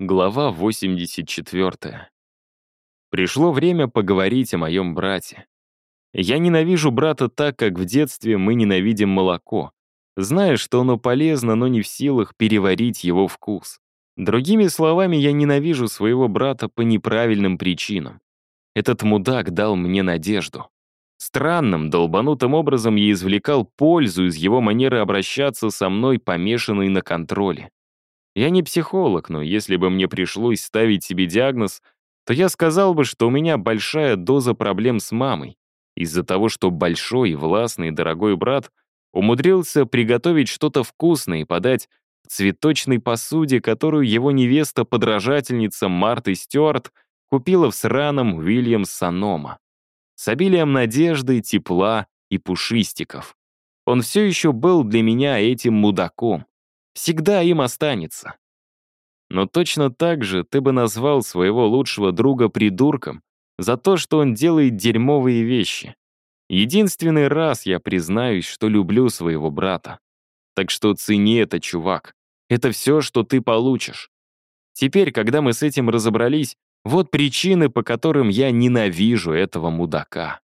Глава 84. Пришло время поговорить о моем брате. Я ненавижу брата так, как в детстве мы ненавидим молоко, зная, что оно полезно, но не в силах переварить его вкус. Другими словами, я ненавижу своего брата по неправильным причинам. Этот мудак дал мне надежду. Странным, долбанутым образом я извлекал пользу из его манеры обращаться со мной, помешанной на контроле. Я не психолог, но если бы мне пришлось ставить себе диагноз, то я сказал бы, что у меня большая доза проблем с мамой, из-за того, что большой, властный, дорогой брат умудрился приготовить что-то вкусное и подать в цветочной посуде, которую его невеста-подражательница Марта Стюарт купила в сраном Уильямс Санома. С обилием надежды, тепла и пушистиков. Он все еще был для меня этим мудаком всегда им останется. Но точно так же ты бы назвал своего лучшего друга придурком за то, что он делает дерьмовые вещи. Единственный раз я признаюсь, что люблю своего брата. Так что цени это, чувак. Это все, что ты получишь. Теперь, когда мы с этим разобрались, вот причины, по которым я ненавижу этого мудака.